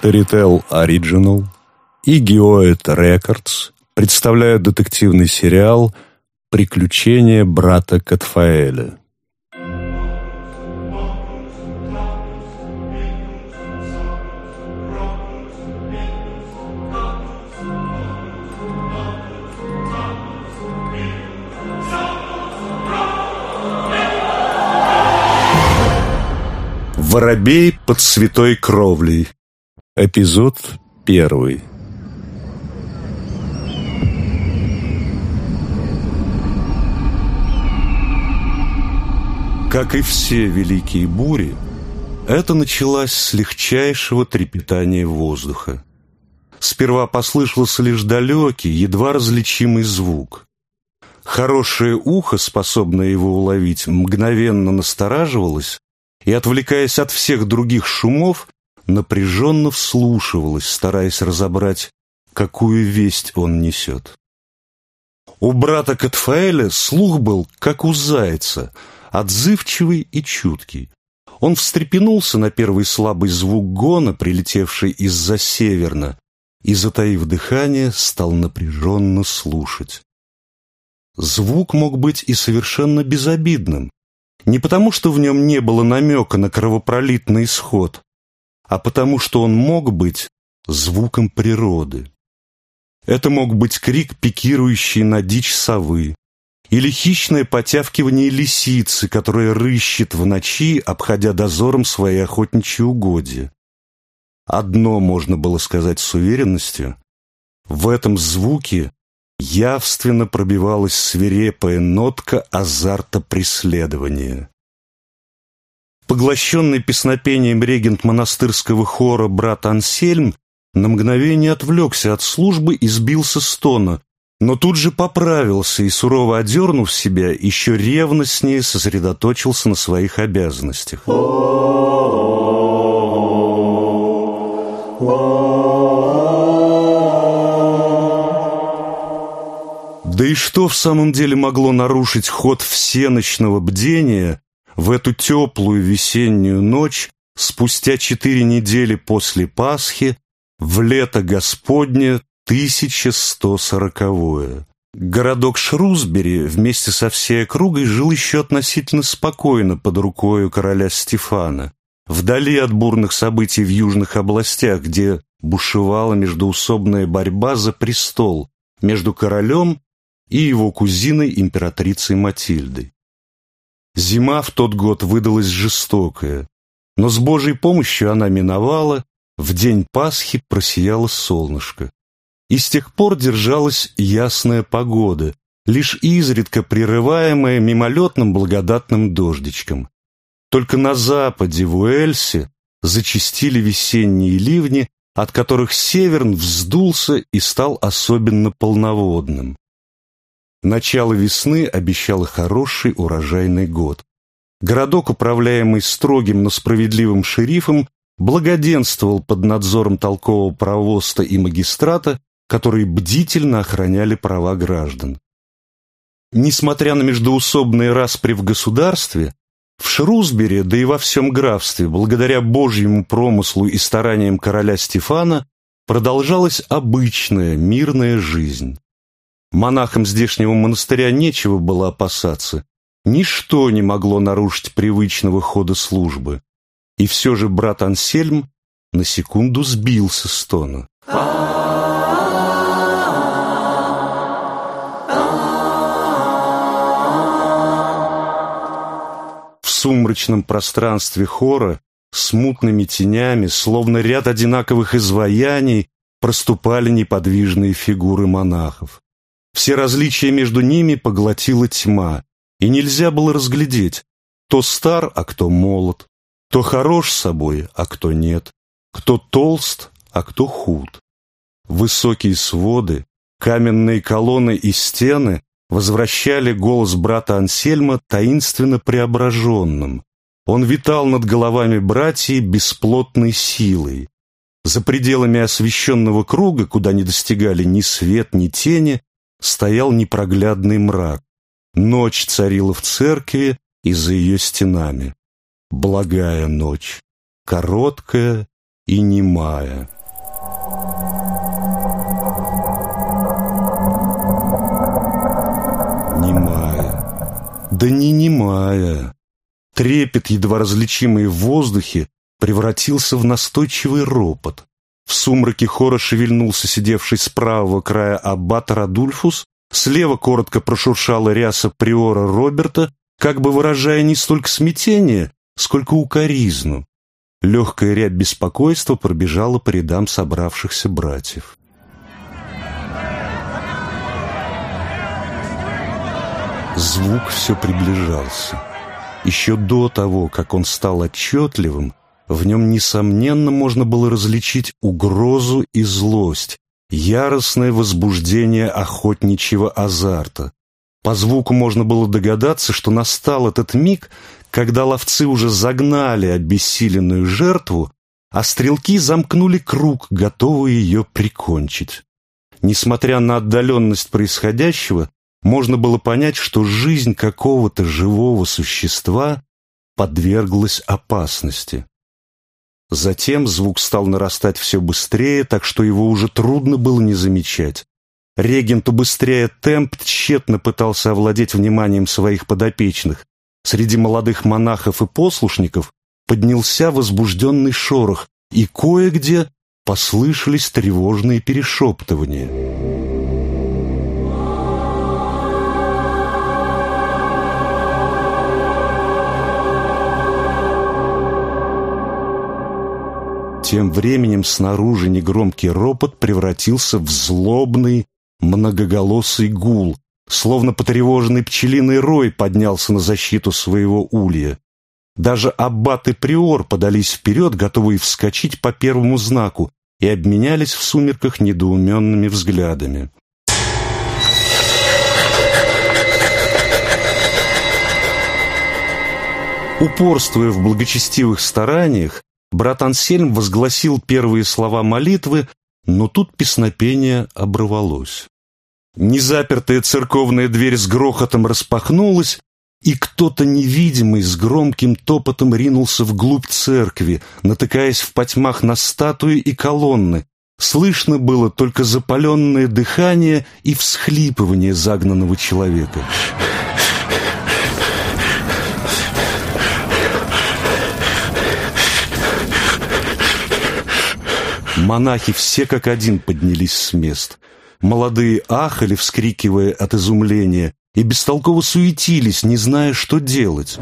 Storytel Original и Geoid Records представляют детективный сериал «Приключения брата Катфаэля». Воробей под святой кровлей. Эпизод первый. Как и все великие бури, это началось с легчайшего трепетания воздуха. Сперва послышался лишь далекий, едва различимый звук. Хорошее ухо, способное его уловить, мгновенно настораживалось и, отвлекаясь от всех других шумов, напряженно вслушивалась, стараясь разобрать, какую весть он несет. У брата Катфаэля слух был, как у зайца, отзывчивый и чуткий. Он встрепенулся на первый слабый звук гона, прилетевший из-за северна, и, затаив дыхание, стал напряженно слушать. Звук мог быть и совершенно безобидным, не потому, что в нем не было намека на кровопролитный исход, а потому, что он мог быть звуком природы. Это мог быть крик, пикирующий на дичь совы, или хищное потявкивание лисицы, которая рыщет в ночи, обходя дозором свои охотничьи угодья. Одно можно было сказать с уверенностью. В этом звуке явственно пробивалась свирепая нотка азарта преследования. Поглощенный песнопением регент монастырского хора брат Ансельм на мгновение отвлекся от службы и сбился с тона, но тут же поправился и, сурово одернув себя, еще ревностнее сосредоточился на своих обязанностях. Да и что в самом деле могло нарушить ход всеночного бдения в эту теплую весеннюю ночь спустя четыре недели после Пасхи в лето Господне 1140-е? Городок Шрусбери вместе со всей округой жил еще относительно спокойно под рукою короля Стефана, вдали от бурных событий в южных областях, где бушевала междоусобная борьба за престол между королем и его кузиной императрицей Матильдой. Зима в тот год выдалась жестокая, но с Божьей помощью она миновала, в день Пасхи просияло солнышко. И с тех пор держалась ясная погода, лишь изредка прерываемая мимолетным благодатным дождичком. Только на западе, в Уэльсе, зачастили весенние ливни, от которых Северн вздулся и стал особенно полноводным. Начало весны обещало хороший урожайный год. Городок, управляемый строгим, но справедливым шерифом, благоденствовал под надзором толкового правоста и магистрата, которые бдительно охраняли права граждан. Несмотря на междоусобные распри в государстве, в Шрусбере, да и во всем графстве, благодаря божьему промыслу и стараниям короля Стефана, продолжалась обычная мирная жизнь. Монахам здешнего монастыря нечего было опасаться. Ничто не могло нарушить привычного хода службы. И все же брат Ансельм на секунду сбился с тона. В сумрачном пространстве хора смутными тенями, словно ряд одинаковых изваяний, проступали неподвижные фигуры монахов. Все различия между ними поглотила тьма, и нельзя было разглядеть, кто стар, а кто молод, кто хорош собой, а кто нет, кто толст, а кто худ. Высокие своды, каменные колонны и стены возвращали голос брата Ансельма таинственно преображенным. Он витал над головами братьев бесплотной силой. За пределами освещенного круга, куда не достигали ни свет, ни тени, стоял непроглядный мрак. Ночь царила в церкви и за ее стенами. Благая ночь, короткая и немая. Немая. Да не немая. Трепет, едва различимый в воздухе, превратился в настойчивый ропот. В сумраке хора шевельнулся сидевший с правого края аббат Радульфус, слева коротко прошуршала ряса приора Роберта, как бы выражая не столько смятение, сколько укоризну. Легкая рябь беспокойства пробежала по рядам собравшихся братьев. Звук все приближался. Еще до того, как он стал отчетливым, в нем, несомненно, можно было различить угрозу и злость, яростное возбуждение охотничьего азарта. По звуку можно было догадаться, что настал этот миг, когда ловцы уже загнали обессиленную жертву, а стрелки замкнули круг, готовые ее прикончить. Несмотря на отдаленность происходящего, можно было понять, что жизнь какого-то живого существа подверглась опасности. Затем звук стал нарастать все быстрее, так что его уже трудно было не замечать. Регент, убыстряя темп, тщетно пытался овладеть вниманием своих подопечных. Среди молодых монахов и послушников поднялся возбужденный шорох, и кое-где послышались тревожные перешептывания. Тем временем снаружи негромкий ропот превратился в злобный, многоголосый гул, словно потревоженный пчелиный рой поднялся на защиту своего улья. Даже аббат и приор подались вперед, готовые вскочить по первому знаку, и обменялись в сумерках недоуменными взглядами. Упорствуя в благочестивых стараниях, Брат Ансельм возгласил первые слова молитвы, но тут песнопение оборвалось. Незапертая церковная дверь с грохотом распахнулась, и кто-то невидимый с громким топотом ринулся вглубь церкви, натыкаясь в потьмах на статуи и колонны. Слышно было только запаленное дыхание и всхлипывание загнанного человека. Монахи все как один поднялись с мест. Молодые ахали, вскрикивая от изумления, и бестолково суетились, не зная, что делать.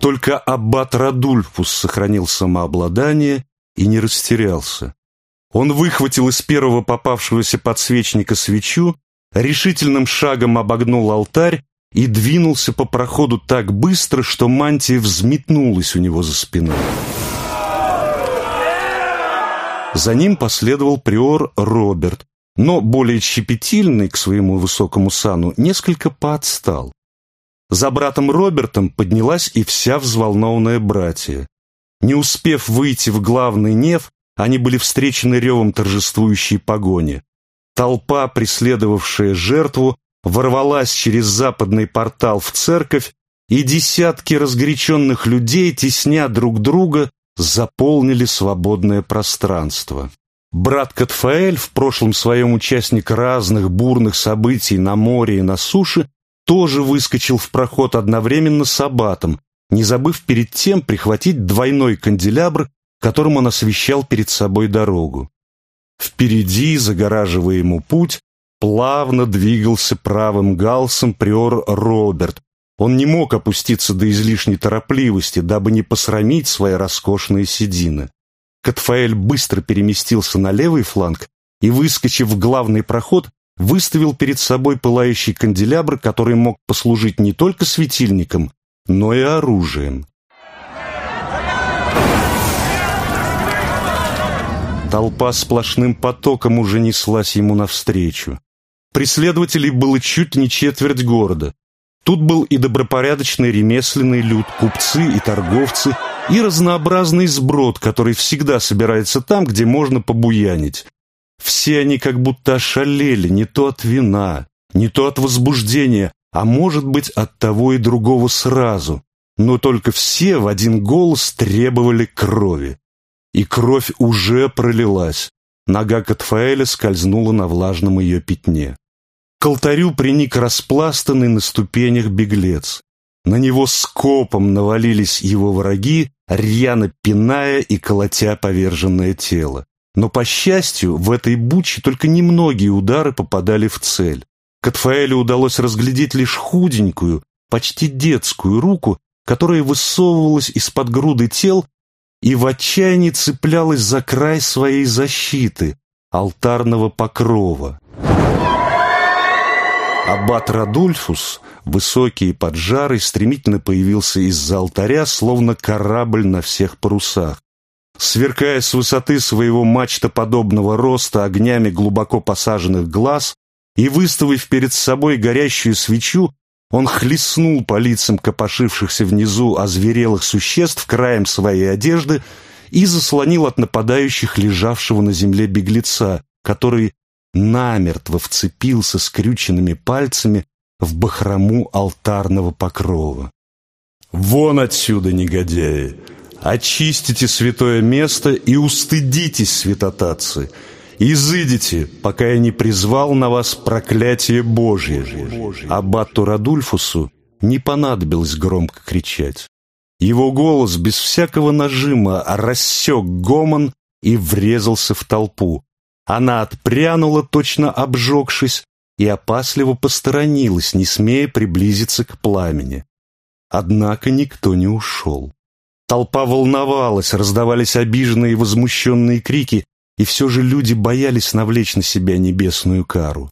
Только аббат Радульфус сохранил самообладание и не растерялся. Он выхватил из первого попавшегося подсвечника свечу, решительным шагом обогнул алтарь и двинулся по проходу так быстро, что мантия взметнулась у него за спиной. За ним последовал приор Роберт, но более щепетильный к своему высокому сану несколько поотстал. За братом Робертом поднялась и вся взволнованная братья. Не успев выйти в главный неф, они были встречены ревом торжествующей погони. Толпа, преследовавшая жертву, ворвалась через западный портал в церковь, и десятки разгоряченных людей, тесня друг друга, заполнили свободное пространство. Брат Катфаэль, в прошлом своем участник разных бурных событий на море и на суше, тоже выскочил в проход одновременно с аббатом, не забыв перед тем прихватить двойной канделябр, которым он освещал перед собой дорогу. Впереди, загораживая ему путь, плавно двигался правым галсом приор Роберт, он не мог опуститься до излишней торопливости, дабы не посрамить свои роскошные седины. Катфаэль быстро переместился на левый фланг и, выскочив в главный проход, выставил перед собой пылающий канделябр, который мог послужить не только светильником, но и оружием. Толпа сплошным потоком уже неслась ему навстречу. Преследователей было чуть не четверть города. Тут был и добропорядочный ремесленный люд, купцы и торговцы, и разнообразный сброд, который всегда собирается там, где можно побуянить. Все они как будто ошалели не то от вина, не то от возбуждения, а может быть от того и другого сразу. Но только все в один голос требовали крови. и кровь уже пролилась. Нога Катфаэля скользнула на влажном ее пятне. К алтарю приник распластанный на ступенях беглец. На него скопом навалились его враги, рьяно пиная и колотя поверженное тело. Но, по счастью, в этой буче только немногие удары попадали в цель. Катфаэлю удалось разглядеть лишь худенькую, почти детскую руку, которая высовывалась из-под груды тел и в отчаянии цеплялась за край своей защиты, алтарного покрова. Аббат Радульфус, высокий и поджарый, стремительно появился из-за алтаря, словно корабль на всех парусах. Сверкая с высоты своего мачтоподобного роста огнями глубоко посаженных глаз и выставив перед собой горящую свечу, он хлестнул по лицам копошившихся внизу озверелых существ краем своей одежды и заслонил от нападающих лежавшего на земле беглеца, который намертво вцепился скрюченными пальцами в бахрому алтарного покрова. «Вон отсюда, негодяи! Очистите святое место и устыдитесь, святотатцы! Изыдите, пока я не призвал на вас проклятие Божье!» Аббату Радульфусу не понадобилось громко кричать. Его голос без всякого нажима рассек гомон и врезался в толпу. Она отпрянула, точно обжегшись, и опасливо посторонилась, не смея приблизиться к пламени. Однако никто не ушел. Толпа волновалась, раздавались обиженные и возмущенные крики, и все же люди боялись навлечь на себя небесную кару.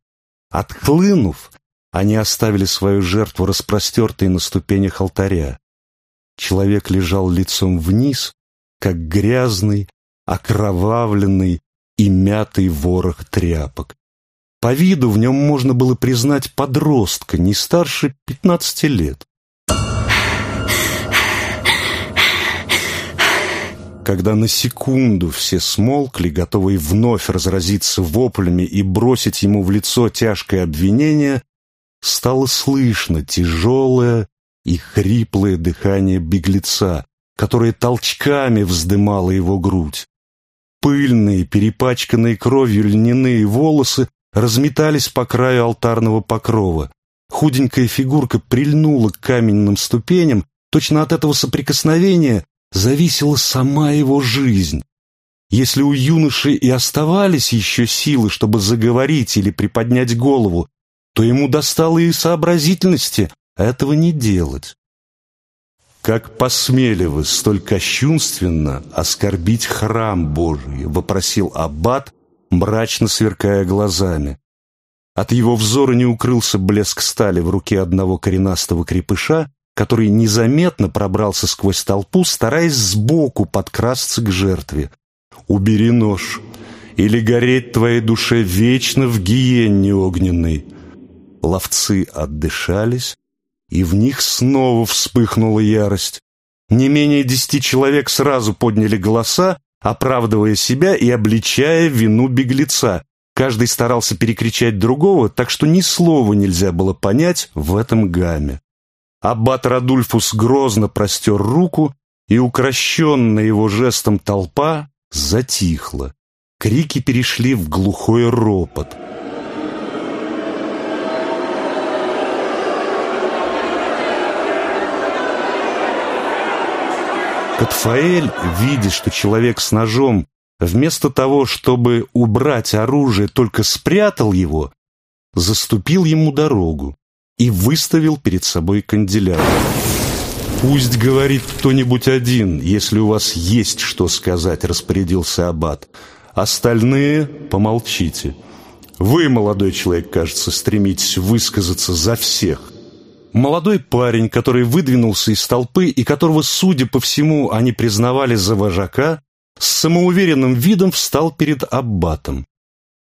Отхлынув, они оставили свою жертву распростертой на ступенях алтаря. Человек лежал лицом вниз, как грязный, окровавленный, и мятый ворох тряпок. По виду в нем можно было признать подростка, не старше пятнадцати лет. Когда на секунду все смолкли, готовые вновь разразиться воплями и бросить ему в лицо тяжкое обвинение, стало слышно тяжелое и хриплое дыхание беглеца, которое толчками вздымало его грудь. Пыльные, перепачканные кровью льняные волосы разметались по краю алтарного покрова. Худенькая фигурка прильнула к каменным ступеням, точно от этого соприкосновения зависела сама его жизнь. Если у юноши и оставались еще силы, чтобы заговорить или приподнять голову, то ему достало и сообразительности этого не делать. «Как посмели вы столь кощунственно оскорбить храм Божий?» — вопросил Аббат, мрачно сверкая глазами. От его взора не укрылся блеск стали в руке одного коренастого крепыша, который незаметно пробрался сквозь толпу, стараясь сбоку подкрасться к жертве. «Убери нож, или гореть твоей душе вечно в гиенне огненной». Ловцы отдышались, и в них снова вспыхнула ярость. Не менее десяти человек сразу подняли голоса, оправдывая себя и обличая вину беглеца. Каждый старался перекричать другого, так что ни слова нельзя было понять в этом гамме. Аббат Радульфус грозно простер руку, и укращенная его жестом толпа затихла. Крики перешли в глухой ропот. Катфаэль, видя, что человек с ножом, вместо того, чтобы убрать оружие, только спрятал его, заступил ему дорогу и выставил перед собой канделябр. «Пусть говорит кто-нибудь один, если у вас есть что сказать», — распорядился Аббат. «Остальные помолчите. Вы, молодой человек, кажется, стремитесь высказаться за всех». Молодой парень, который выдвинулся из толпы и которого, судя по всему, они признавали за вожака, с самоуверенным видом встал перед аббатом.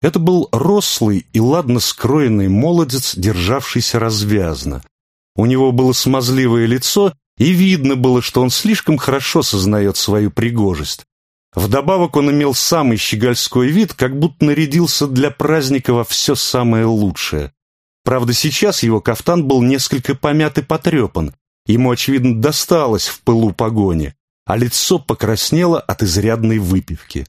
Это был рослый и ладно скроенный молодец, державшийся развязно. У него было смазливое лицо, и видно было, что он слишком хорошо сознает свою пригожесть. Вдобавок он имел самый щегольской вид, как будто нарядился для праздника во все самое лучшее. Правда, сейчас его кафтан был несколько помят и потрепан. Ему, очевидно, досталось в пылу погони. а лицо покраснело от изрядной выпивки.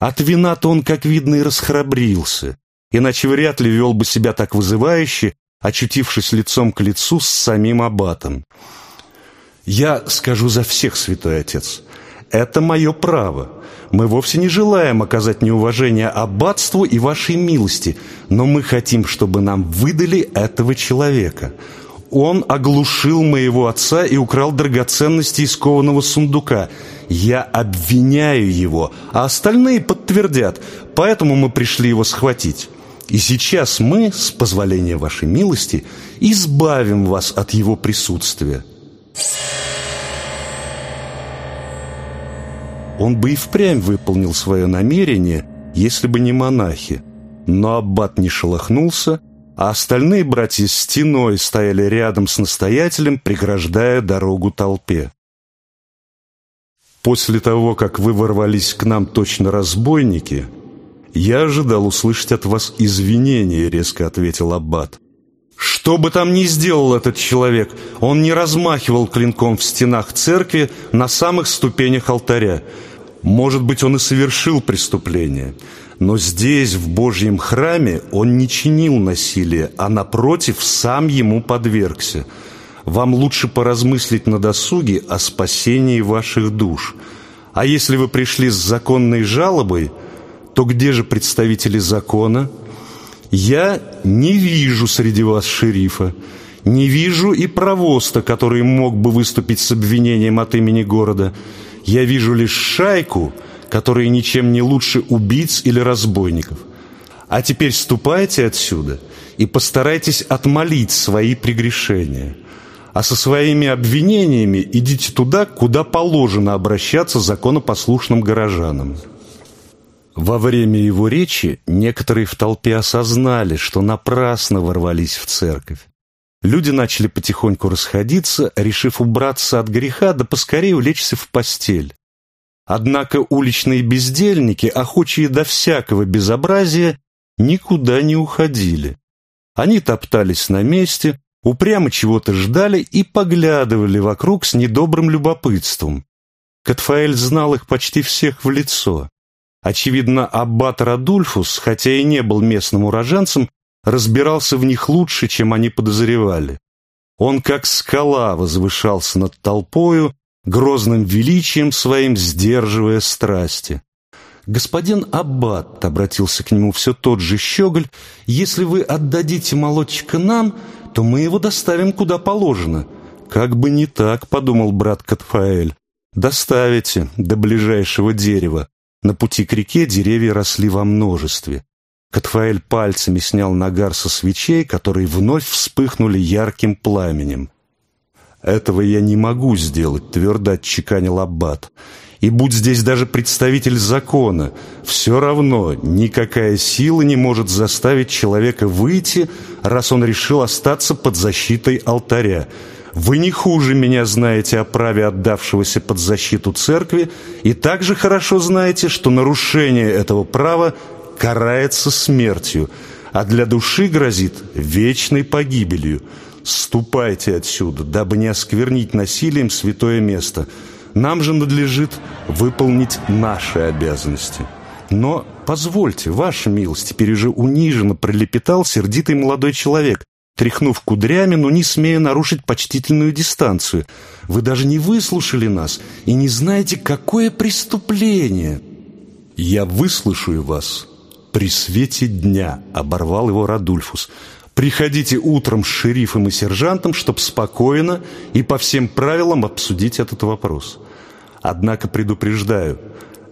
От вина-то он, как видно, и расхрабрился, иначе вряд ли вел бы себя так вызывающе, очутившись лицом к лицу с самим аббатом. «Я скажу за всех, святой отец, это мое право. Мы вовсе не желаем оказать неуважение аббатству и вашей милости, но мы хотим, чтобы нам выдали этого человека. Он оглушил моего отца и украл драгоценности из кованого сундука. Я обвиняю его, а остальные подтвердят, поэтому мы пришли его схватить. И сейчас мы, с позволения вашей милости, избавим вас от его присутствия». Он бы и впрямь выполнил свое намерение, если бы не монахи. Но аббат не шелохнулся, а остальные братья стеной стояли рядом с настоятелем, преграждая дорогу толпе. «После того, как вы ворвались к нам точно разбойники, я ожидал услышать от вас извинения», — резко ответил аббат. Что бы там ни сделал этот человек, он не размахивал клинком в стенах церкви на самых ступенях алтаря. Может быть, он и совершил преступление, но здесь, в Божьем храме, он не чинил насилия, а, напротив, сам ему подвергся. Вам лучше поразмыслить на досуге о спасении ваших душ. А если вы пришли с законной жалобой, то где же представители закона – я не вижу среди вас шерифа, не вижу и провоста, который мог бы выступить с обвинением от имени города. Я вижу лишь шайку, которая ничем не лучше убийц или разбойников. А теперь ступайте отсюда и постарайтесь отмолить свои прегрешения. А со своими обвинениями идите туда, куда положено обращаться законопослушным горожанам». Во время его речи некоторые в толпе осознали, что напрасно ворвались в церковь. Люди начали потихоньку расходиться, решив убраться от греха, да поскорее улечься в постель. Однако уличные бездельники, охочие до всякого безобразия, никуда не уходили. Они топтались на месте, упрямо чего-то ждали и поглядывали вокруг с недобрым любопытством. Катфаэль знал их почти всех в лицо. Очевидно, аббат Радульфус, хотя и не был местным уроженцем, разбирался в них лучше, чем они подозревали. Он как скала возвышался над толпою, грозным величием своим сдерживая страсти. «Господин Аббат», — обратился к нему все тот же щеголь, — «если вы отдадите молодчика нам, то мы его доставим куда положено». «Как бы не так», — подумал брат Катфаэль. «Доставите до ближайшего дерева. На пути к реке деревья росли во множестве. Катфаэль пальцами снял нагар со свечей, которые вновь вспыхнули ярким пламенем. «Этого я не могу сделать», — твердо отчеканил Аббат. «И будь здесь даже представитель закона, все равно никакая сила не может заставить человека выйти, раз он решил остаться под защитой алтаря. Вы не хуже меня знаете о праве отдавшегося под защиту церкви и также хорошо знаете, что нарушение этого права карается смертью, а для души грозит вечной погибелью. Ступайте отсюда, дабы не осквернить насилием святое место. Нам же надлежит выполнить наши обязанности. Но позвольте, ваша милость, теперь уже униженно пролепетал сердитый молодой человек, тряхнув кудрями, но не смея нарушить почтительную дистанцию. Вы даже не выслушали нас и не знаете, какое преступление. Я выслушаю вас при свете дня, оборвал его Радульфус. Приходите утром с шерифом и сержантом, чтобы спокойно и по всем правилам обсудить этот вопрос. Однако предупреждаю,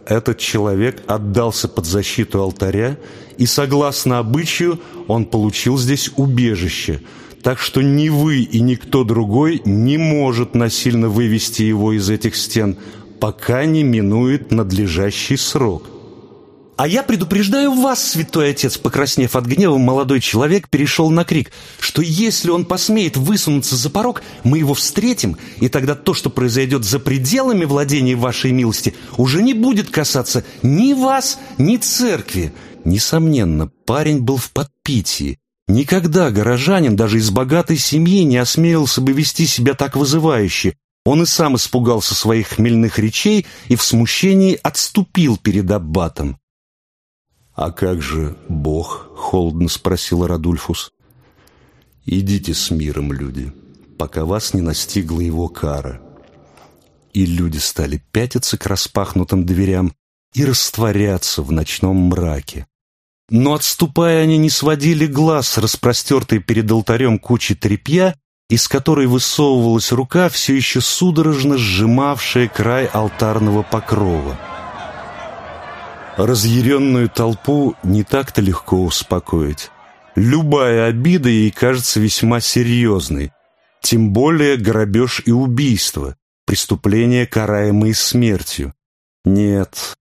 этот человек отдался под защиту алтаря, и, согласно обычаю, он получил здесь убежище, так что ни вы и никто другой не может насильно вывести его из этих стен, пока не минует надлежащий срок. «А я предупреждаю вас, святой отец!» Покраснев от гнева, молодой человек перешел на крик, что если он посмеет высунуться за порог, мы его встретим, и тогда то, что произойдет за пределами владения вашей милости, уже не будет касаться ни вас, ни церкви. Несомненно, парень был в подпитии. Никогда горожанин даже из богатой семьи не осмелился бы вести себя так вызывающе, Он и сам испугался своих хмельных речей и в смущении отступил перед аббатом. «А как же Бог?» — холодно спросил Радульфус. «Идите с миром, люди, пока вас не настигла его кара». И люди стали пятиться к распахнутым дверям и растворяться в ночном мраке. Но, отступая, они не сводили глаз с распростертой перед алтарем кучи тряпья, из которой высовывалась рука, все еще судорожно сжимавшая край алтарного покрова. Разъяренную толпу не так-то легко успокоить. Любая обида ей кажется весьма серьезной, тем более грабеж и убийство, преступления, караемые смертью. Нет,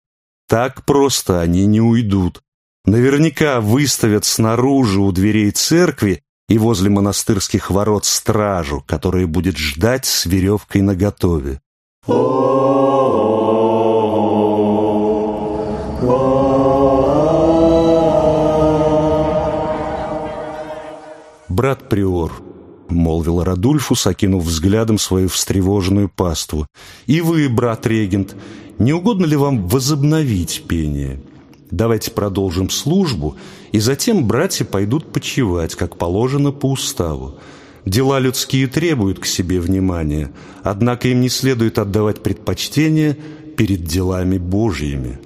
так просто они не уйдут. Наверняка выставят снаружи у дверей церкви и возле монастырских ворот стражу, которая будет ждать с веревкой наготове. «Брат Приор», — молвил Радульфус, окинув взглядом свою встревоженную паству, «и вы, брат регент, не угодно ли вам возобновить пение?» Давайте продолжим службу, и затем братья пойдут почивать, как положено по уставу. Дела людские требуют к себе внимания, однако им не следует отдавать предпочтение перед делами Божьими.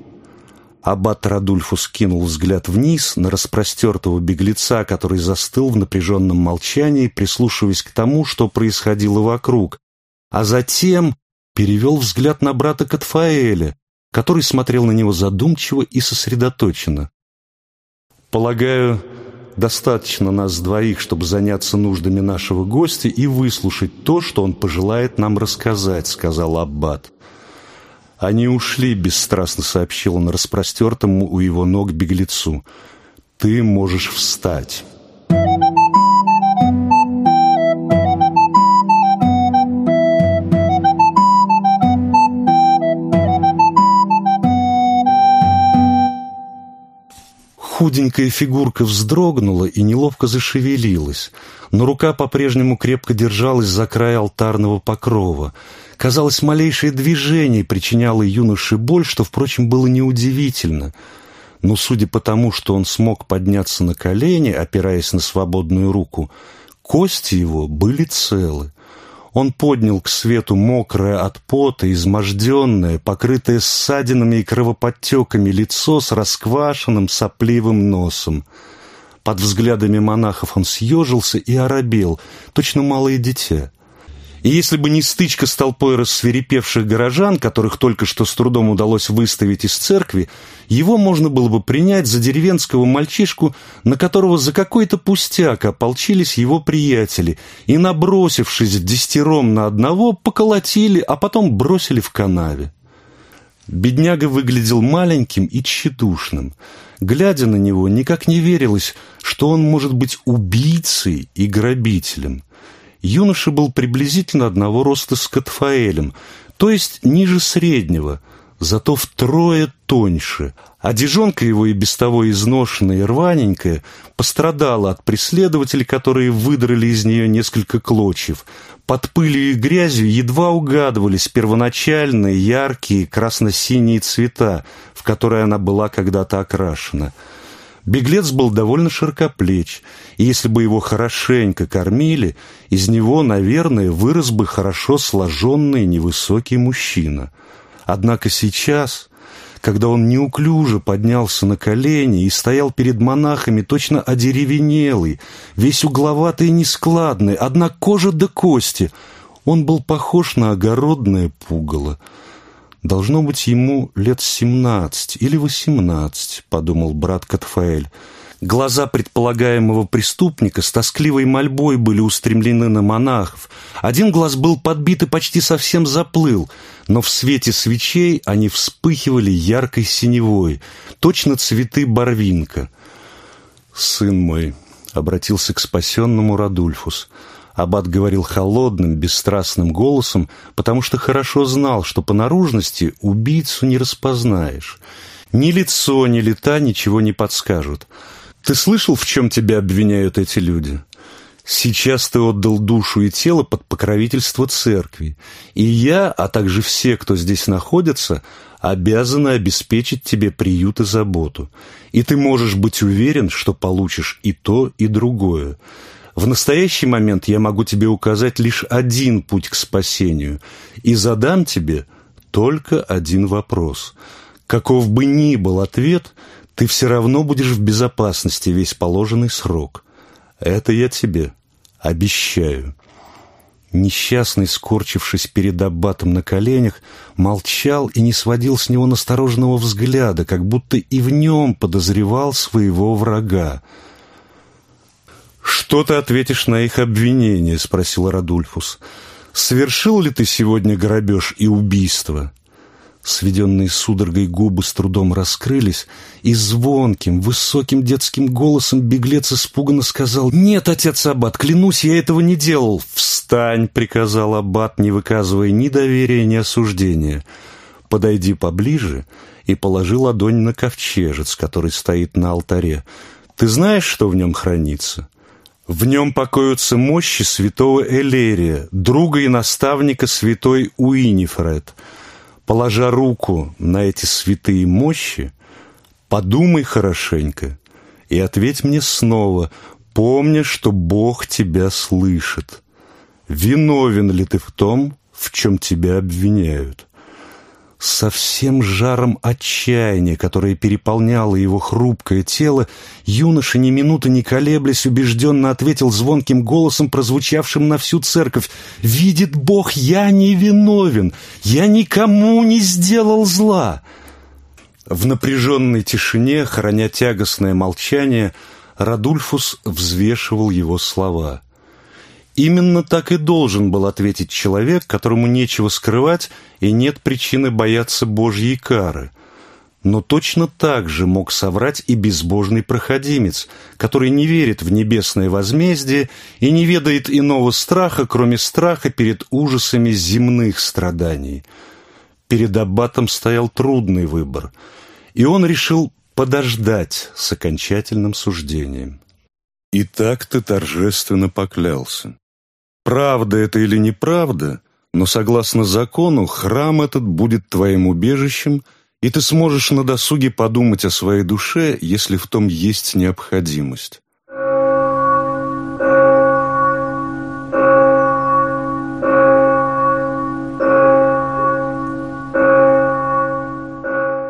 Аббат Радульфус кинул взгляд вниз на распростертого беглеца, который застыл в напряженном молчании, прислушиваясь к тому, что происходило вокруг, а затем перевел взгляд на брата Катфаэля, который смотрел на него задумчиво и сосредоточенно. «Полагаю, достаточно нас двоих, чтобы заняться нуждами нашего гостя и выслушать то, что он пожелает нам рассказать», — сказал Аббат. «Они ушли», — бесстрастно сообщил он распростертому у его ног беглецу. «Ты можешь встать». Худенькая фигурка вздрогнула и неловко зашевелилась, но рука по-прежнему крепко держалась за край алтарного покрова. Казалось, малейшее движение причиняло юноше боль, что, впрочем, было неудивительно. Но, судя по тому, что он смог подняться на колени, опираясь на свободную руку, кости его были целы. Он поднял к свету мокрое от пота, изможденное, покрытое ссадинами и кровоподтеками лицо с расквашенным сопливым носом. Под взглядами монахов он съежился и оробел, точно малое дитя. И если бы не стычка с толпой рассверепевших горожан, которых только что с трудом удалось выставить из церкви, его можно было бы принять за деревенского мальчишку, на которого за какой-то пустяк ополчились его приятели и, набросившись десятером на одного, поколотили, а потом бросили в канаве. Бедняга выглядел маленьким и тщедушным. Глядя на него, никак не верилось, что он может быть убийцей и грабителем. Юноша был приблизительно одного роста с Катфаэлем, то есть ниже среднего, зато втрое тоньше. Одежонка его и без того изношенная и рваненькая пострадала от преследователей, которые выдрали из нее несколько клочьев. Под пылью и грязью едва угадывались первоначальные яркие красно-синие цвета, в которые она была когда-то окрашена – Беглец был довольно широкоплеч, и если бы его хорошенько кормили, из него, наверное, вырос бы хорошо сложенный невысокий мужчина. Однако сейчас, когда он неуклюже поднялся на колени и стоял перед монахами точно одеревенелый, весь угловатый и нескладный, одна кожа до кости, он был похож на огородное пугало — Должно быть ему лет семнадцать или восемнадцать, подумал брат Катфаэль. Глаза предполагаемого преступника с тоскливой мольбой были устремлены на монахов. Один глаз был подбит и почти совсем заплыл, но в свете свечей они вспыхивали яркой синевой, точно цветы барвинка. «Сын мой», — обратился к спасенному Радульфус, — Аббат говорил холодным, бесстрастным голосом, потому что хорошо знал, что по наружности убийцу не распознаешь. Ни лицо, ни лета ничего не подскажут. Ты слышал, в чем тебя обвиняют эти люди? Сейчас ты отдал душу и тело под покровительство церкви, и я, а также все, кто здесь находится, обязаны обеспечить тебе приют и заботу. И ты можешь быть уверен, что получишь и то, и другое. В настоящий момент я могу тебе указать лишь один путь к спасению и задам тебе только один вопрос. Каков бы ни был ответ, ты все равно будешь в безопасности весь положенный срок. Это я тебе Обещаю. Несчастный, скорчившись перед аббатом на коленях, молчал и не сводил с него настороженного взгляда, как будто и в нем подозревал своего врага. «Что ты ответишь на их обвинения?» — спросил Радульфус. «Совершил ли ты сегодня грабеж и убийство?» Сведенные судорогой губы с трудом раскрылись, и звонким, высоким детским голосом беглец испуганно сказал «Нет, отец Аббат, клянусь, я этого не делал!» «Встань!» — приказал Аббат, не выказывая ни доверия, ни осуждения. «Подойди поближе и положи ладонь на ковчежец, который стоит на алтаре. Ты знаешь, что в нем хранится?» В нем покоятся мощи святого Элерия, друга и наставника святой Уинифред — Положа руку на эти святые мощи, подумай хорошенько и ответь мне снова, помня, что Бог тебя слышит. Виновен ли ты в том, в чем тебя обвиняют? Со всем жаром отчаяния, которое переполняло его хрупкое тело, юноша, ни минуты не колеблясь, убежденно ответил звонким голосом, прозвучавшим на всю церковь, «Видит Бог, я не виновен, я никому не сделал зла!» В напряженной тишине, храня тягостное молчание, Радульфус взвешивал его слова — Именно так и должен был ответить человек, которому нечего скрывать и нет причины бояться Божьей кары. Но точно так же мог соврать и безбожный проходимец, который не верит в небесное возмездие и не ведает иного страха, кроме страха перед ужасами земных страданий. Перед аббатом стоял трудный выбор, и он решил подождать с окончательным суждением. «И так ты торжественно поклялся. Правда это или неправда, но согласно закону храм этот будет твоим убежищем, и ты сможешь на досуге подумать о своей душе, если в том есть необходимость.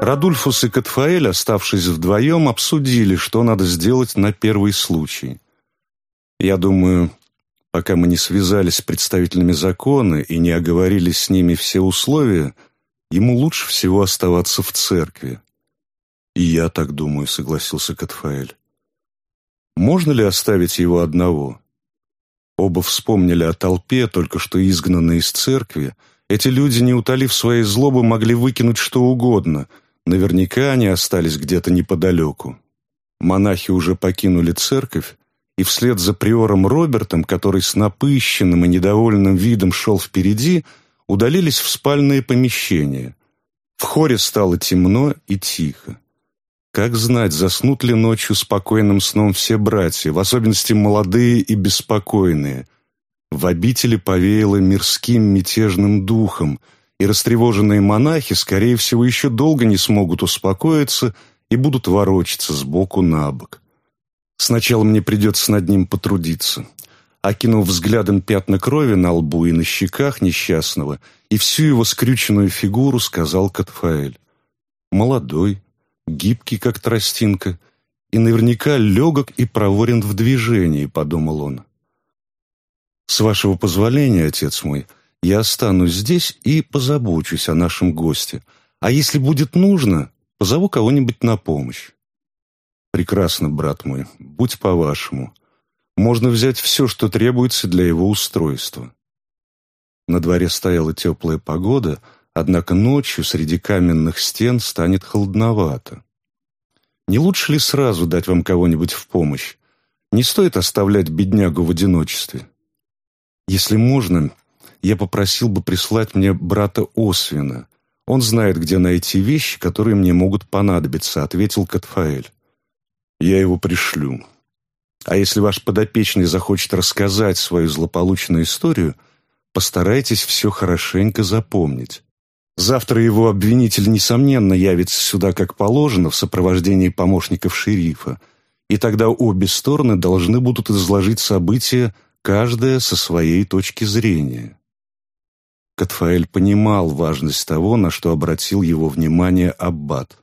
Радульфус и Катфаэль, оставшись вдвоем, обсудили, что надо сделать на первый случай. Я думаю, Пока мы не связались с представителями закона и не оговорили с ними все условия, ему лучше всего оставаться в церкви. «И я так думаю», — согласился Катфаэль. «Можно ли оставить его одного?» Оба вспомнили о толпе, только что изгнанной из церкви. Эти люди, не утолив своей злобы, могли выкинуть что угодно. Наверняка они остались где-то неподалеку. Монахи уже покинули церковь, и вслед за приором Робертом, который с напыщенным и недовольным видом шел впереди, удалились в спальные помещения. В хоре стало темно и тихо. Как знать, заснут ли ночью спокойным сном все братья, в особенности молодые и беспокойные. В обители повеяло мирским мятежным духом, и растревоженные монахи, скорее всего, еще долго не смогут успокоиться и будут ворочаться сбоку на бок. Сначала мне придется над ним потрудиться. Окинув взглядом пятна крови на лбу и на щеках несчастного и всю его скрюченную фигуру, сказал Катфаэль. Молодой, гибкий, как тростинка, и наверняка легок и проворен в движении, подумал он. С вашего позволения, отец мой, я останусь здесь и позабочусь о нашем госте. А если будет нужно, позову кого-нибудь на помощь. «Прекрасно, брат мой, будь по-вашему. Можно взять все, что требуется для его устройства». На дворе стояла теплая погода, однако ночью среди каменных стен станет холодновато. Не лучше ли сразу дать вам кого-нибудь в помощь? Не стоит оставлять беднягу в одиночестве. Если можно, я попросил бы прислать мне брата Освина. Он знает, где найти вещи, которые мне могут понадобиться, ответил Катфаэль. Я его пришлю. А если ваш подопечный захочет рассказать свою злополучную историю, постарайтесь все хорошенько запомнить. Завтра его обвинитель, несомненно, явится сюда как положено в сопровождении помощников шерифа, и тогда обе стороны должны будут изложить события, каждая со своей точки зрения. Катфаэль понимал важность того, на что обратил его внимание Аббат.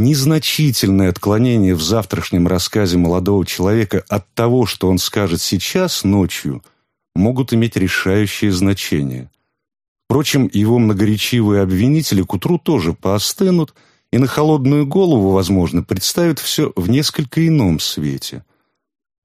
Незначительное отклонение в завтрашнем рассказе молодого человека от того, что он скажет сейчас, ночью, могут иметь решающее значение. Впрочем, его многоречивые обвинители к утру тоже поостынут и на холодную голову, возможно, представят все в несколько ином свете.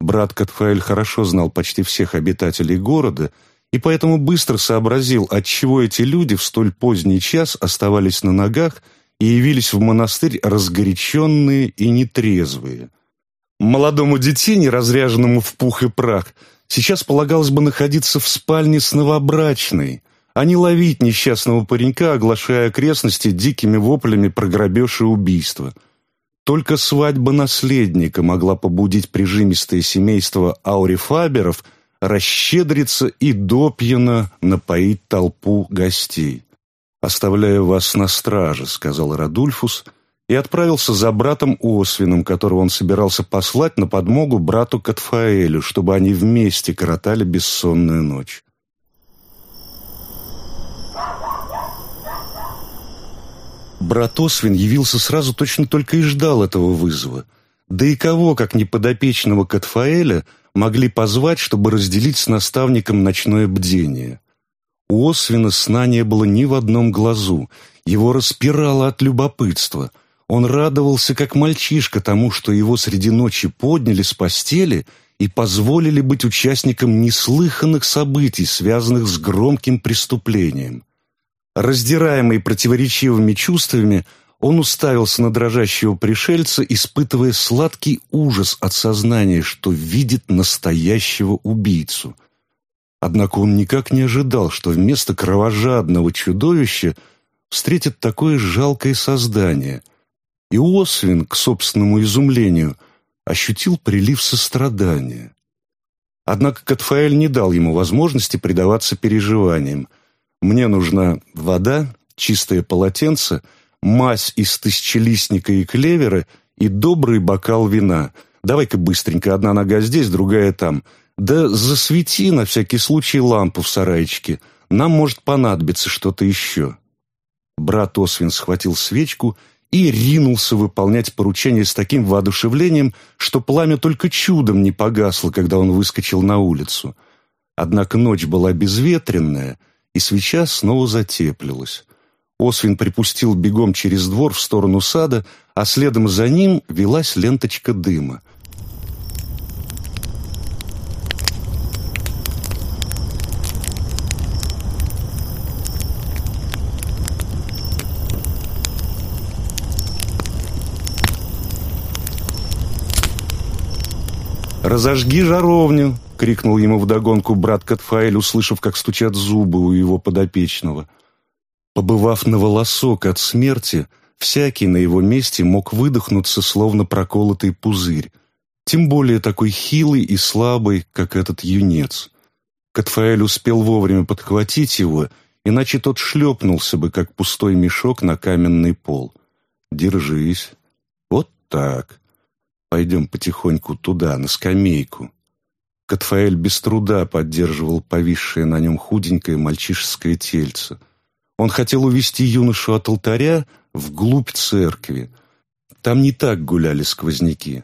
Брат Катфаэль хорошо знал почти всех обитателей города – и поэтому быстро сообразил, отчего эти люди в столь поздний час оставались на ногах и явились в монастырь разгоряченные и нетрезвые. Молодому детине, разряженному в пух и прах, сейчас полагалось бы находиться в спальне с новобрачной, а не ловить несчастного паренька, оглашая окрестности дикими воплями про грабеж и убийство. Только свадьба наследника могла побудить прижимистое семейство аурифаберов – расщедриться и допьяно напоить толпу гостей. «Оставляю вас на страже», — сказал Радульфус, и отправился за братом Освином, которого он собирался послать на подмогу брату Катфаэлю, чтобы они вместе коротали бессонную ночь. Брат Освин явился сразу точно только и ждал этого вызова. Да и кого, как неподопечного Катфаэля, могли позвать, чтобы разделить с наставником ночное бдение. У Освина сна не было ни в одном глазу, его распирало от любопытства. Он радовался, как мальчишка, тому, что его среди ночи подняли с постели и позволили быть участником неслыханных событий, связанных с громким преступлением. Раздираемый противоречивыми чувствами, он уставился на дрожащего пришельца, испытывая сладкий ужас от сознания, что видит настоящего убийцу. Однако он никак не ожидал, что вместо кровожадного чудовища встретит такое жалкое создание. И Освин, к собственному изумлению, ощутил прилив сострадания. Однако Катфаэль не дал ему возможности предаваться переживаниям. «Мне нужна вода, чистое полотенце», мазь из тысячелистника и клевера и добрый бокал вина. Давай-ка быстренько, одна нога здесь, другая там. Да засвети на всякий случай лампу в сарайчике. Нам может понадобиться что-то еще». Брат Освин схватил свечку и ринулся выполнять поручение с таким воодушевлением, что пламя только чудом не погасло, когда он выскочил на улицу. Однако ночь была безветренная, и свеча снова затеплилась. Освин припустил бегом через двор в сторону сада, а следом за ним велась ленточка дыма. «Разожги жаровню!» — крикнул ему вдогонку брат Катфаэль, услышав, как стучат зубы у его подопечного — Побывав на волосок от смерти, всякий на его месте мог выдохнуться, словно проколотый пузырь, тем более такой хилый и слабый, как этот юнец. Катфаэль успел вовремя подхватить его, иначе тот шлепнулся бы, как пустой мешок на каменный пол. «Держись. Вот так. Пойдем потихоньку туда, на скамейку». Катфаэль без труда поддерживал повисшее на нем худенькое мальчишеское тельце – он хотел увести юношу от алтаря вглубь церкви. Там не так гуляли сквозняки.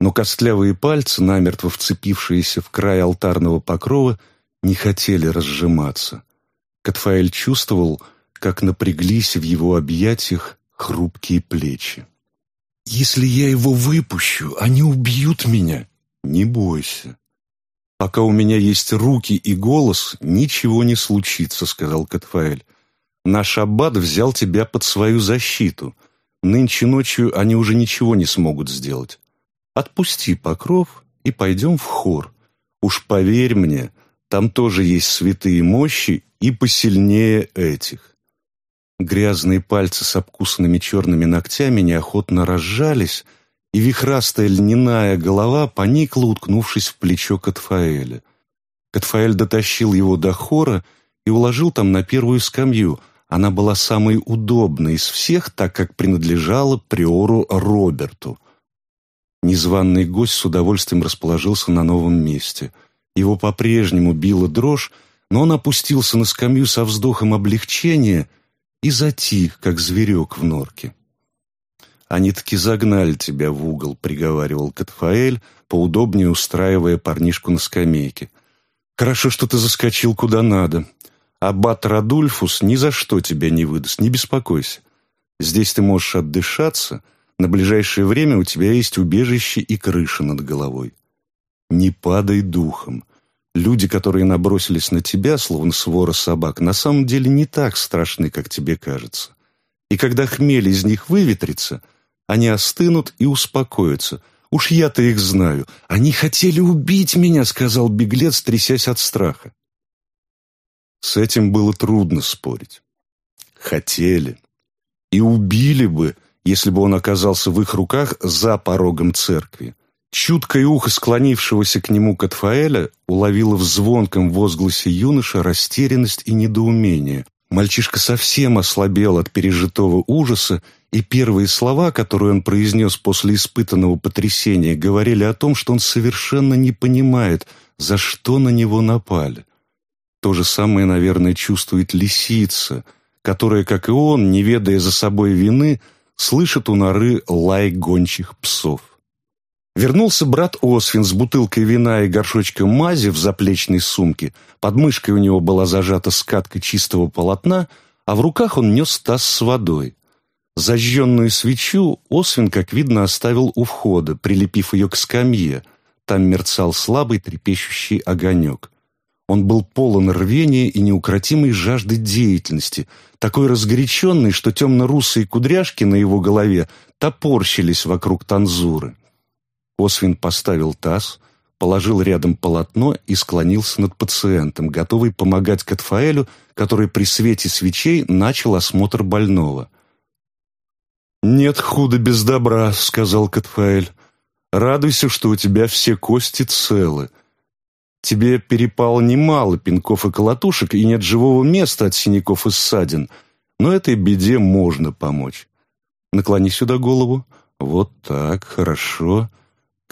Но костлявые пальцы, намертво вцепившиеся в край алтарного покрова, не хотели разжиматься. Катфаэль чувствовал, как напряглись в его объятиях хрупкие плечи. «Если я его выпущу, они убьют меня. Не бойся. Пока у меня есть руки и голос, ничего не случится», — сказал Катфаэль. Наш аббат взял тебя под свою защиту. Нынче ночью они уже ничего не смогут сделать. Отпусти покров и пойдем в хор. Уж поверь мне, там тоже есть святые мощи и посильнее этих». Грязные пальцы с обкусанными черными ногтями неохотно разжались, и вихрастая льняная голова поникла, уткнувшись в плечо Катфаэля. Катфаэль дотащил его до хора и уложил там на первую скамью. Она была самой удобной из всех, так как принадлежала приору Роберту. Незваный гость с удовольствием расположился на новом месте. Его по-прежнему била дрожь, но он опустился на скамью со вздохом облегчения и затих, как зверек в норке. «Они таки загнали тебя в угол», — приговаривал Катфаэль, поудобнее устраивая парнишку на скамейке. «Хорошо, что ты заскочил куда надо. Аббат Радульфус ни за что тебя не выдаст, не беспокойся. Здесь ты можешь отдышаться, на ближайшее время у тебя есть убежище и крыша над головой. Не падай духом. Люди, которые набросились на тебя, словно свора собак, на самом деле не так страшны, как тебе кажется. И когда хмель из них выветрится, они остынут и успокоятся. Уж я-то их знаю. Они хотели убить меня, сказал беглец, трясясь от страха. С этим было трудно спорить. Хотели. И убили бы, если бы он оказался в их руках за порогом церкви. Чуткое ухо склонившегося к нему Катфаэля уловило в звонком возгласе юноша растерянность и недоумение. Мальчишка совсем ослабел от пережитого ужаса, и первые слова, которые он произнес после испытанного потрясения, говорили о том, что он совершенно не понимает, за что на него напали. То же самое, наверное, чувствует лисица, которая, как и он, не ведая за собой вины, слышит у норы лай гончих псов. Вернулся брат Освин с бутылкой вина и горшочком мази в заплечной сумке. Под мышкой у него была зажата скатка чистого полотна, а в руках он нес таз с водой. Зажженную свечу Освин, как видно, оставил у входа, прилепив ее к скамье. Там мерцал слабый трепещущий огонек. Он был полон рвения и неукротимой жажды деятельности, такой разгоряченный, что темно-русые кудряшки на его голове топорщились вокруг танзуры. Освин поставил таз, положил рядом полотно и склонился над пациентом, готовый помогать Катфаэлю, который при свете свечей начал осмотр больного. «Нет худа без добра», — сказал Катфаэль. «Радуйся, что у тебя все кости целы. Тебе перепало немало пинков и колотушек, и нет живого места от синяков и ссадин, но этой беде можно помочь. Наклони сюда голову. Вот так, хорошо.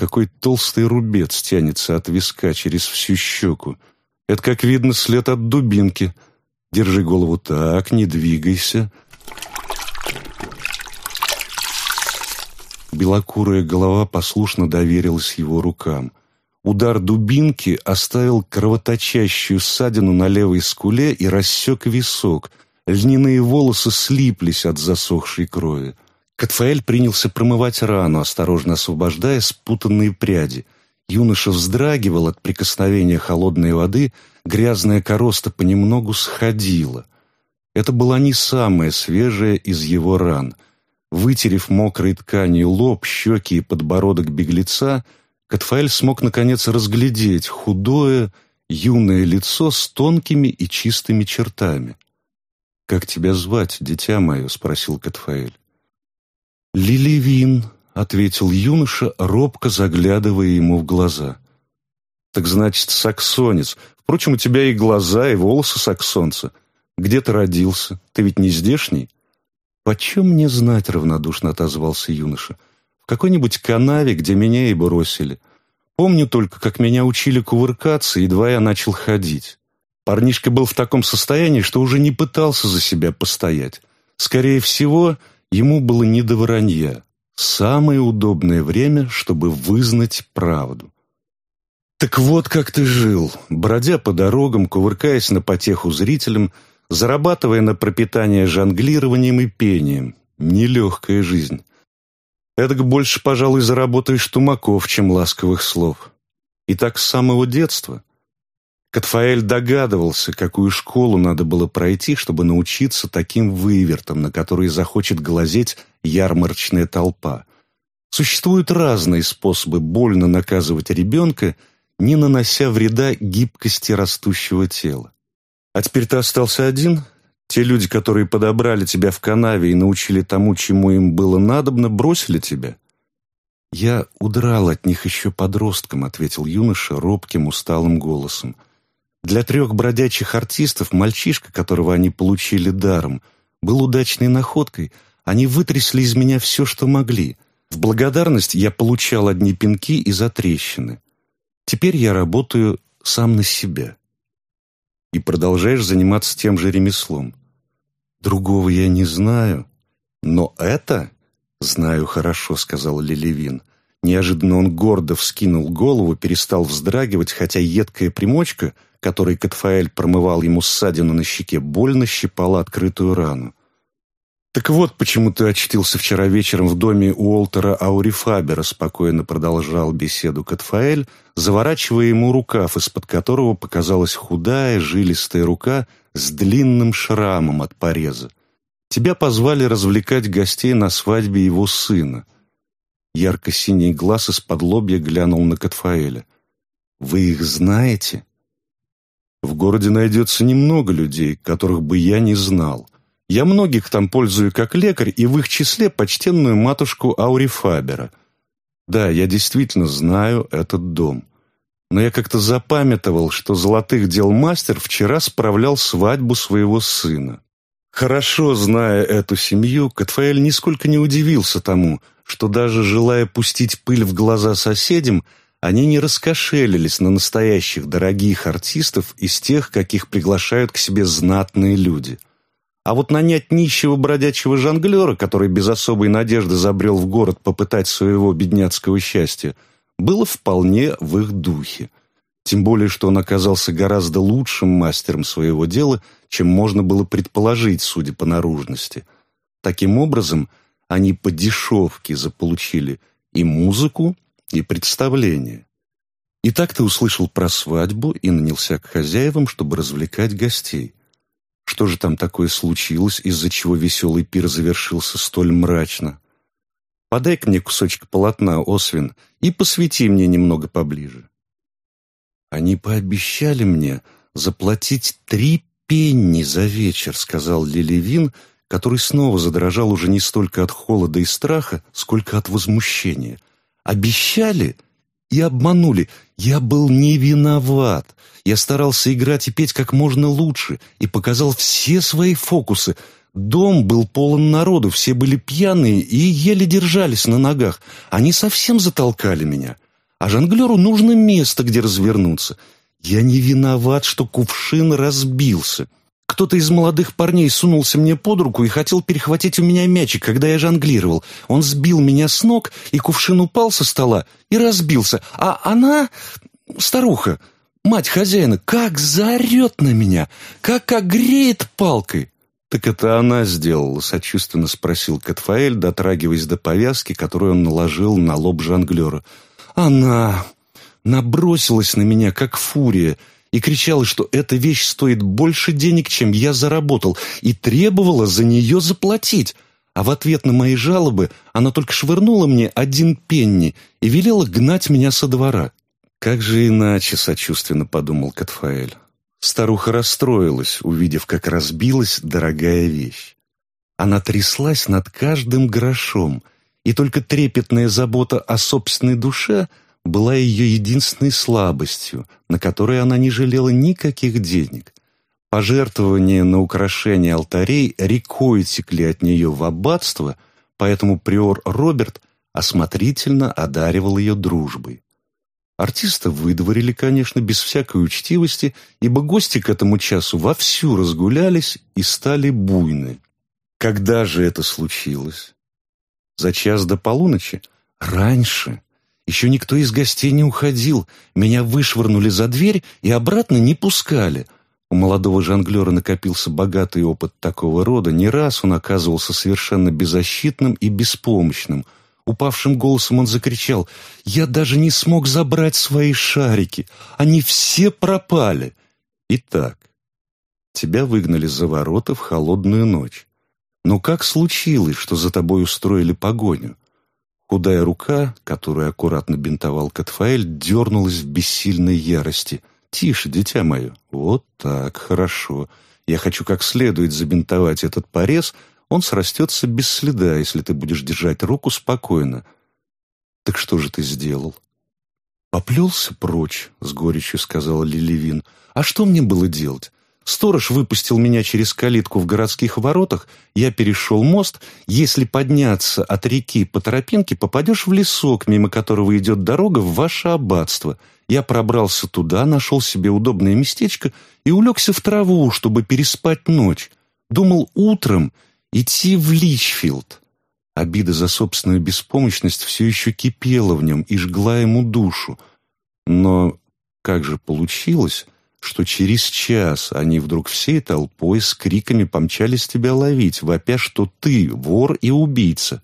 Какой толстый рубец тянется от виска через всю щеку. Это, как видно, след от дубинки. Держи голову так, не двигайся. Белокурая голова послушно доверилась его рукам. Удар дубинки оставил кровоточащую ссадину на левой скуле и рассек висок. Льняные волосы слиплись от засохшей крови. Катфаэль принялся промывать рану, осторожно освобождая спутанные пряди. Юноша вздрагивал от прикосновения холодной воды, грязная короста понемногу сходила. Это была не самая свежая из его ран. Вытерев мокрой тканью лоб, щеки и подбородок беглеца, Катфаэль смог наконец разглядеть худое, юное лицо с тонкими и чистыми чертами. «Как тебя звать, дитя мое?» — спросил Катфаэль. «Лилевин», — ответил юноша, робко заглядывая ему в глаза. «Так значит, саксонец. Впрочем, у тебя и глаза, и волосы саксонца. Где ты родился? Ты ведь не здешний?» «Почем мне знать?» — равнодушно отозвался юноша. — какой-нибудь канаве, где меня и бросили. Помню только, как меня учили кувыркаться, едва я начал ходить. Парнишка был в таком состоянии, что уже не пытался за себя постоять. Скорее всего, ему было не до вранья. Самое удобное время, чтобы вызнать правду. Так вот как ты жил, бродя по дорогам, кувыркаясь на потеху зрителям, зарабатывая на пропитание жонглированием и пением. Нелегкая жизнь. Эдак больше, пожалуй, заработаешь тумаков, чем ласковых слов. И так с самого детства. Катфаэль догадывался, какую школу надо было пройти, чтобы научиться таким вывертам, на которые захочет глазеть ярмарочная толпа. Существуют разные способы больно наказывать ребенка, не нанося вреда гибкости растущего тела. А теперь ты остался один, те люди, которые подобрали тебя в канаве и научили тому, чему им было надобно, бросили тебя. «Я удрал от них еще подростком», — ответил юноша робким, усталым голосом. «Для трех бродячих артистов мальчишка, которого они получили даром, был удачной находкой. Они вытрясли из меня все, что могли. В благодарность я получал одни пинки и затрещины. Теперь я работаю сам на себя. И продолжаешь заниматься тем же ремеслом. Другого я не знаю, но это знаю хорошо, сказал Лилевин. Неожиданно он гордо вскинул голову, перестал вздрагивать, хотя едкая примочка, которой Катфаэль промывал ему ссадину на щеке, больно щипала открытую рану. «Так вот, почему ты очтился вчера вечером в доме Уолтера Аурифабера», спокойно продолжал беседу Катфаэль, заворачивая ему рукав, из-под которого показалась худая, жилистая рука с длинным шрамом от пореза. «Тебя позвали развлекать гостей на свадьбе его сына». Ярко-синий глаз из-под лобья глянул на Катфаэля. «Вы их знаете?» «В городе найдется немного людей, которых бы я не знал». Я многих там пользую как лекарь, и в их числе почтенную матушку Аури Фабера. Да, я действительно знаю этот дом. Но я как-то запамятовал, что золотых дел мастер вчера справлял свадьбу своего сына. Хорошо зная эту семью, Катфаэль нисколько не удивился тому, что даже желая пустить пыль в глаза соседям, они не раскошелились на настоящих дорогих артистов из тех, каких приглашают к себе знатные люди – а вот нанять нищего бродячего жонглера, который без особой надежды забрел в город попытать своего бедняцкого счастья, было вполне в их духе. Тем более, что он оказался гораздо лучшим мастером своего дела, чем можно было предположить, судя по наружности. Таким образом, они по дешевке заполучили и музыку, и представление. И так ты услышал про свадьбу и нанялся к хозяевам, чтобы развлекать гостей. Что же там такое случилось, из-за чего веселый пир завершился столь мрачно? Подай-ка мне кусочек полотна, Освин, и посвети мне немного поближе. Они пообещали мне заплатить три пенни за вечер, сказал Лилевин, который снова задрожал уже не столько от холода и страха, сколько от возмущения. Обещали и обманули. Я был не виноват. Я старался играть и петь как можно лучше и показал все свои фокусы. Дом был полон народу, все были пьяные и еле держались на ногах. Они совсем затолкали меня. А жонглеру нужно место, где развернуться. Я не виноват, что кувшин разбился. Кто-то из молодых парней сунулся мне под руку и хотел перехватить у меня мячик, когда я жонглировал. Он сбил меня с ног, и кувшин упал со стола и разбился. А она, старуха, Мать хозяина как заорет на меня, как огреет палкой. «Так это она сделала», — сочувственно спросил Катфаэль, дотрагиваясь до повязки, которую он наложил на лоб жонглера. «Она набросилась на меня, как фурия, и кричала, что эта вещь стоит больше денег, чем я заработал, и требовала за нее заплатить. А в ответ на мои жалобы она только швырнула мне один пенни и велела гнать меня со двора. «Как же иначе?» — сочувственно подумал Катфаэль. Старуха расстроилась, увидев, как разбилась дорогая вещь. Она тряслась над каждым грошом, и только трепетная забота о собственной душе была ее единственной слабостью, на которой она не жалела никаких денег. Пожертвования на украшение алтарей рекой текли от нее в аббатство, поэтому приор Роберт осмотрительно одаривал ее дружбой. Артиста выдворили, конечно, без всякой учтивости, ибо гости к этому часу вовсю разгулялись и стали буйны. Когда же это случилось? За час до полуночи? Раньше. Еще никто из гостей не уходил. Меня вышвырнули за дверь и обратно не пускали. У молодого жонглера накопился богатый опыт такого рода. Не раз он оказывался совершенно беззащитным и беспомощным – Упавшим голосом он закричал, «Я даже не смог забрать свои шарики! Они все пропали!» Итак, тебя выгнали за ворота в холодную ночь. Но как случилось, что за тобой устроили погоню? Худая рука, которую аккуратно бинтовал Катфаэль, дернулась в бессильной ярости. «Тише, дитя мое! Вот так, хорошо. Я хочу как следует забинтовать этот порез, он срастется без следа, если ты будешь держать руку спокойно. Так что же ты сделал? Поплелся прочь, с горечью сказала Лилевин. А что мне было делать? Сторож выпустил меня через калитку в городских воротах, я перешел мост. Если подняться от реки по тропинке, попадешь в лесок, мимо которого идет дорога в ваше аббатство. Я пробрался туда, нашел себе удобное местечко и улегся в траву, чтобы переспать ночь. Думал утром идти в Личфилд. Обида за собственную беспомощность все еще кипела в нем и жгла ему душу. Но как же получилось, что через час они вдруг всей толпой с криками помчались тебя ловить, вопя, что ты вор и убийца.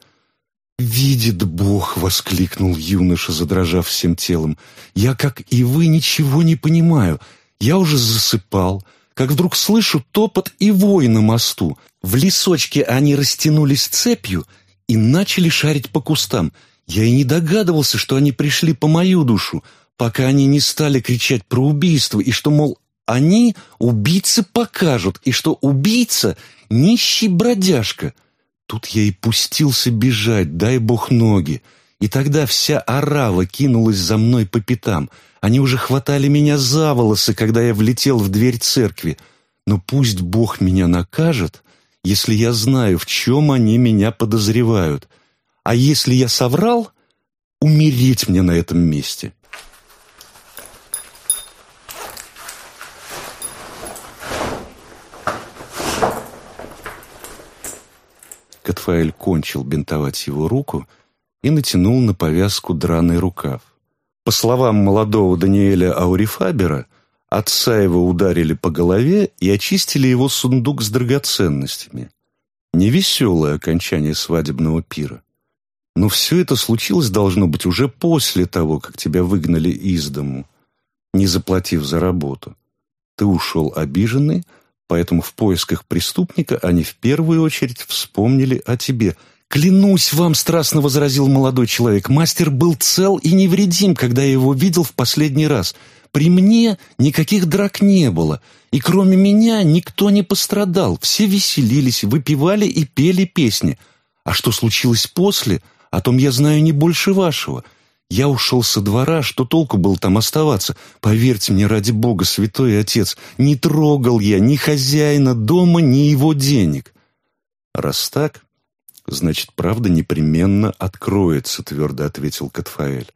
«Видит Бог!» — воскликнул юноша, задрожав всем телом. «Я, как и вы, ничего не понимаю. Я уже засыпал, как вдруг слышу топот и вой на мосту. В лесочке они растянулись цепью и начали шарить по кустам. Я и не догадывался, что они пришли по мою душу, пока они не стали кричать про убийство, и что, мол, они убийцы покажут, и что убийца — нищий бродяжка. Тут я и пустился бежать, дай бог ноги. И тогда вся орава кинулась за мной по пятам. Они уже хватали меня за волосы, когда я влетел в дверь церкви. Но пусть Бог меня накажет, если я знаю, в чем они меня подозревают. А если я соврал, умереть мне на этом месте. Катфаэль кончил бинтовать его руку и натянул на повязку драный рукав. По словам молодого Даниэля Аурифабера, отца его ударили по голове и очистили его сундук с драгоценностями. Невеселое окончание свадебного пира. Но все это случилось, должно быть, уже после того, как тебя выгнали из дому, не заплатив за работу. Ты ушел обиженный, Поэтому в поисках преступника они в первую очередь вспомнили о тебе. «Клянусь вам!» — страстно возразил молодой человек. «Мастер был цел и невредим, когда я его видел в последний раз. При мне никаких драк не было, и кроме меня никто не пострадал. Все веселились, выпивали и пели песни. А что случилось после, о том я знаю не больше вашего». Я ушел со двора, что толку было там оставаться? Поверьте мне, ради бога, святой отец, не трогал я ни хозяина дома, ни его денег. Раз так, значит, правда непременно откроется, твердо ответил Катфаэль.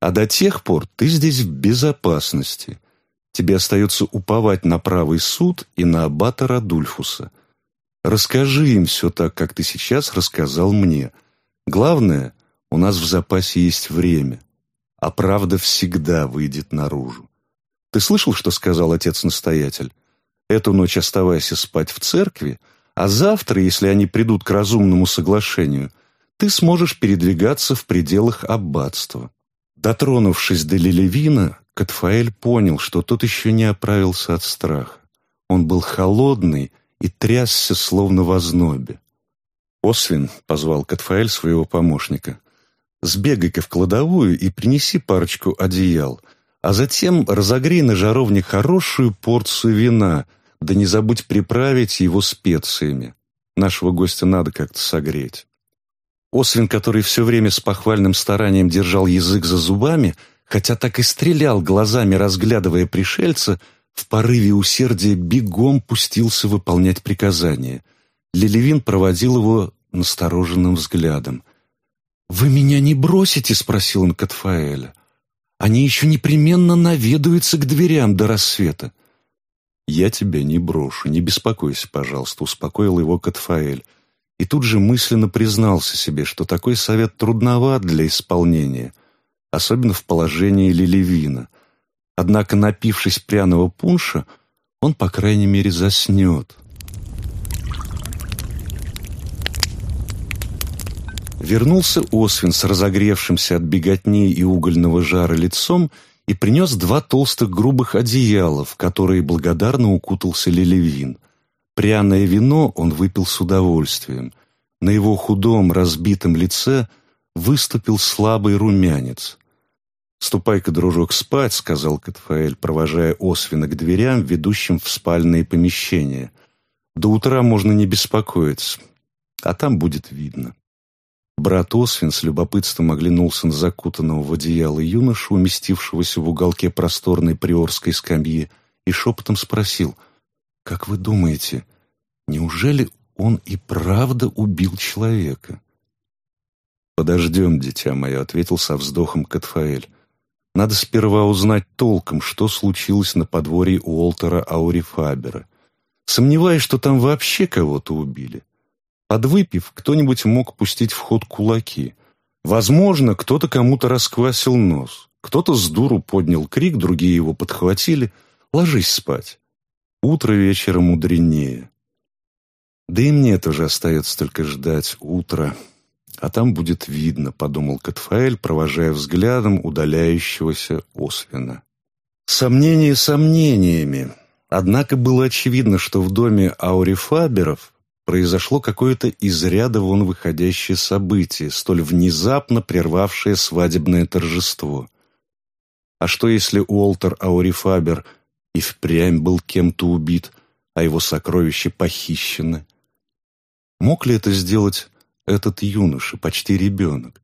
А до тех пор ты здесь в безопасности. Тебе остается уповать на правый суд и на аббата Радульфуса. Расскажи им все так, как ты сейчас рассказал мне. Главное, у нас в запасе есть время, а правда всегда выйдет наружу. Ты слышал, что сказал отец-настоятель? Эту ночь оставайся спать в церкви, а завтра, если они придут к разумному соглашению, ты сможешь передвигаться в пределах аббатства. Дотронувшись до Лилевина, Катфаэль понял, что тот еще не оправился от страха. Он был холодный и трясся, словно в ознобе. «Освин», — позвал Катфаэль своего помощника, Сбегай-ка в кладовую и принеси парочку одеял, а затем разогрей на жаровне хорошую порцию вина, да не забудь приправить его специями. Нашего гостя надо как-то согреть. Освин, который все время с похвальным старанием держал язык за зубами, хотя так и стрелял глазами, разглядывая пришельца, в порыве усердия бегом пустился выполнять приказания. Лелевин проводил его настороженным взглядом. «Вы меня не бросите?» — спросил он Катфаэля. «Они еще непременно наведаются к дверям до рассвета». «Я тебя не брошу, не беспокойся, пожалуйста», — успокоил его Катфаэль. И тут же мысленно признался себе, что такой совет трудноват для исполнения, особенно в положении Лилевина. Однако, напившись пряного пунша, он, по крайней мере, заснет. Вернулся Освин с разогревшимся от беготни и угольного жара лицом и принес два толстых грубых одеяла, в которые благодарно укутался Лелевин. Пряное вино он выпил с удовольствием. На его худом, разбитом лице выступил слабый румянец. «Ступай-ка, дружок, спать», — сказал Катфаэль, провожая Освина к дверям, ведущим в спальные помещения. «До утра можно не беспокоиться, а там будет видно». Брат Освин с любопытством оглянулся на закутанного в одеяло юношу, уместившегося в уголке просторной приорской скамьи, и шепотом спросил, «Как вы думаете, неужели он и правда убил человека?» «Подождем, дитя мое», — ответил со вздохом Катфаэль. «Надо сперва узнать толком, что случилось на подворье Уолтера Аурифабера. Сомневаюсь, что там вообще кого-то убили. Подвыпив, кто-нибудь мог пустить в ход кулаки. Возможно, кто-то кому-то расквасил нос. Кто-то с дуру поднял крик, другие его подхватили. Ложись спать. Утро вечера мудренее. Да и мне тоже остается только ждать утра. А там будет видно, подумал Катфаэль, провожая взглядом удаляющегося Освина. Сомнения сомнениями. Однако было очевидно, что в доме Аурифаберов произошло какое-то из ряда вон выходящее событие, столь внезапно прервавшее свадебное торжество. А что если Уолтер Аурифабер и впрямь был кем-то убит, а его сокровища похищены? Мог ли это сделать этот юноша, почти ребенок?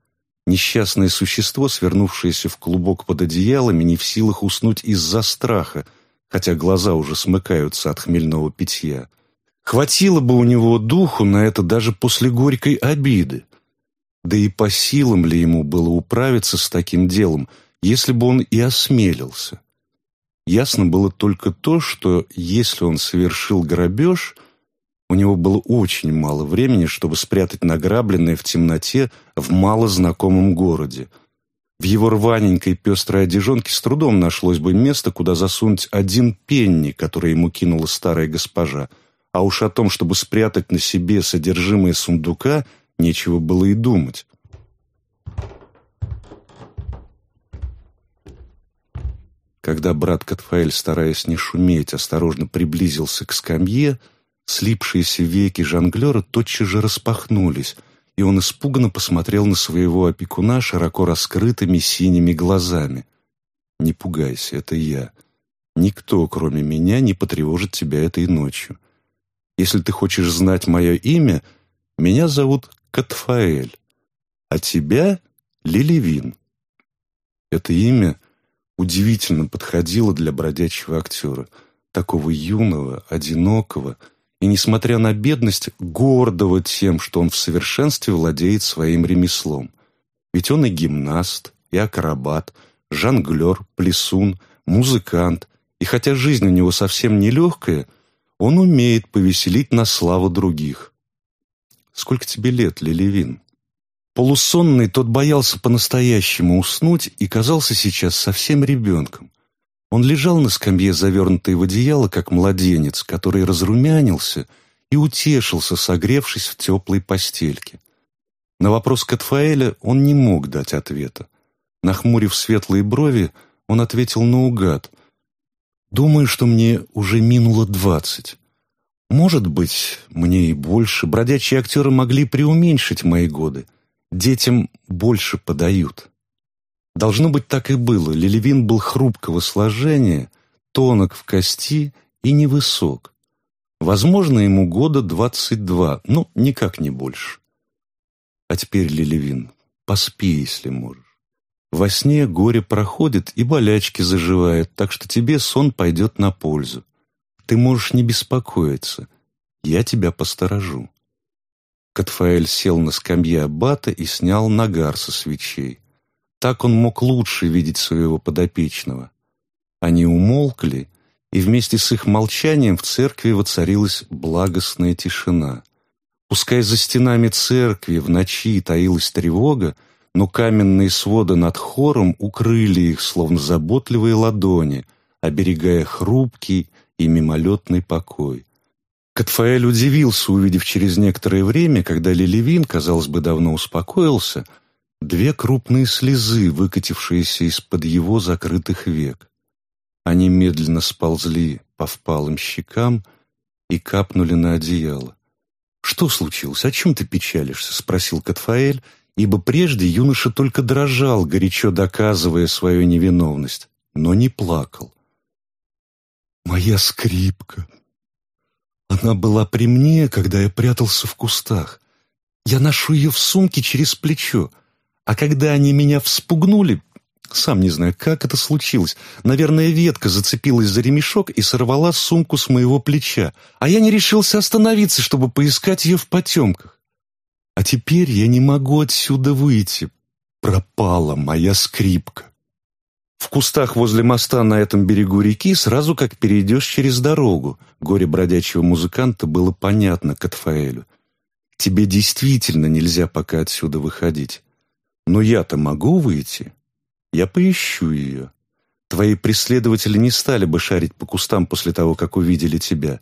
Несчастное существо, свернувшееся в клубок под одеялами, не в силах уснуть из-за страха, хотя глаза уже смыкаются от хмельного питья – Хватило бы у него духу на это даже после горькой обиды. Да и по силам ли ему было управиться с таким делом, если бы он и осмелился? Ясно было только то, что если он совершил грабеж, у него было очень мало времени, чтобы спрятать награбленное в темноте в малознакомом городе. В его рваненькой пестрой одежонке с трудом нашлось бы место, куда засунуть один пенни, который ему кинула старая госпожа – а уж о том, чтобы спрятать на себе содержимое сундука, нечего было и думать. Когда брат Катфаэль, стараясь не шуметь, осторожно приблизился к скамье, слипшиеся веки жонглера тотчас же распахнулись, и он испуганно посмотрел на своего опекуна широко раскрытыми синими глазами. «Не пугайся, это я. Никто, кроме меня, не потревожит тебя этой ночью. Если ты хочешь знать мое имя, меня зовут Катфаэль, а тебя — Лилевин». Это имя удивительно подходило для бродячего актера, такого юного, одинокого и, несмотря на бедность, гордого тем, что он в совершенстве владеет своим ремеслом. Ведь он и гимнаст, и акробат, жонглер, плесун, музыкант, и хотя жизнь у него совсем нелегкая — он умеет повеселить на славу других. Сколько тебе лет, Лилевин? Полусонный тот боялся по-настоящему уснуть и казался сейчас совсем ребенком. Он лежал на скамье, завернутый в одеяло, как младенец, который разрумянился и утешился, согревшись в теплой постельке. На вопрос Катфаэля он не мог дать ответа. Нахмурив светлые брови, он ответил наугад — Думаю, что мне уже минуло двадцать. Может быть, мне и больше. Бродячие актеры могли преуменьшить мои годы. Детям больше подают. Должно быть, так и было. Лилевин был хрупкого сложения, тонок в кости и невысок. Возможно, ему года двадцать два, но никак не больше. А теперь, Лилевин, поспи, если можешь. Во сне горе проходит и болячки заживают, так что тебе сон пойдет на пользу. Ты можешь не беспокоиться. Я тебя посторожу». Катфаэль сел на скамье аббата и снял нагар со свечей. Так он мог лучше видеть своего подопечного. Они умолкли, и вместе с их молчанием в церкви воцарилась благостная тишина. Пускай за стенами церкви в ночи таилась тревога, но каменные своды над хором укрыли их, словно заботливые ладони, оберегая хрупкий и мимолетный покой. Катфаэль удивился, увидев через некоторое время, когда Лилевин, казалось бы, давно успокоился, две крупные слезы, выкатившиеся из-под его закрытых век. Они медленно сползли по впалым щекам и капнули на одеяло. «Что случилось? О чем ты печалишься?» — спросил Катфаэль, ибо прежде юноша только дрожал, горячо доказывая свою невиновность, но не плакал. «Моя скрипка. Она была при мне, когда я прятался в кустах. Я ношу ее в сумке через плечо. А когда они меня вспугнули, сам не знаю, как это случилось. Наверное, ветка зацепилась за ремешок и сорвала сумку с моего плеча, а я не решился остановиться, чтобы поискать ее в потемках. А теперь я не могу отсюда выйти. Пропала моя скрипка. В кустах возле моста на этом берегу реки сразу как перейдешь через дорогу. Горе бродячего музыканта было понятно Катфаэлю. Тебе действительно нельзя пока отсюда выходить. Но я-то могу выйти. Я поищу ее. Твои преследователи не стали бы шарить по кустам после того, как увидели тебя.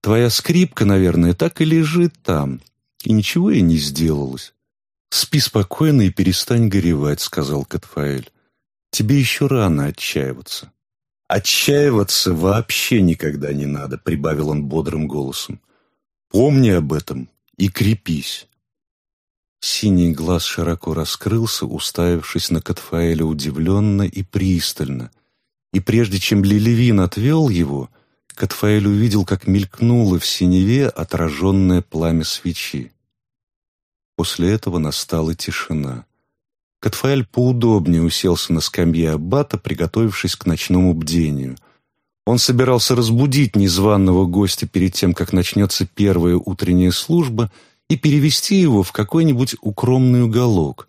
Твоя скрипка, наверное, так и лежит там. И ничего ей не сделалось. «Спи спокойно и перестань горевать», — сказал Катфаэль. «Тебе еще рано отчаиваться». «Отчаиваться вообще никогда не надо», — прибавил он бодрым голосом. «Помни об этом и крепись». Синий глаз широко раскрылся, уставившись на Катфаэля удивленно и пристально. И прежде чем Лилевин отвел его, Катфаэль увидел, как мелькнуло в синеве отраженное пламя свечи. После этого настала тишина. Катфаэль поудобнее уселся на скамье аббата, приготовившись к ночному бдению. Он собирался разбудить незваного гостя перед тем, как начнется первая утренняя служба — и перевести его в какой-нибудь укромный уголок.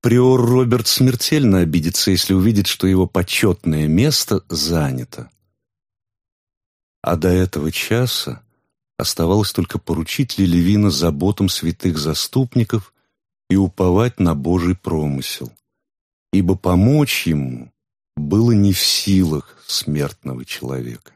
Приор Роберт смертельно обидится, если увидит, что его почетное место занято. А до этого часа оставалось только поручить Лилевина заботам святых заступников и уповать на Божий промысел, ибо помочь ему было не в силах смертного человека.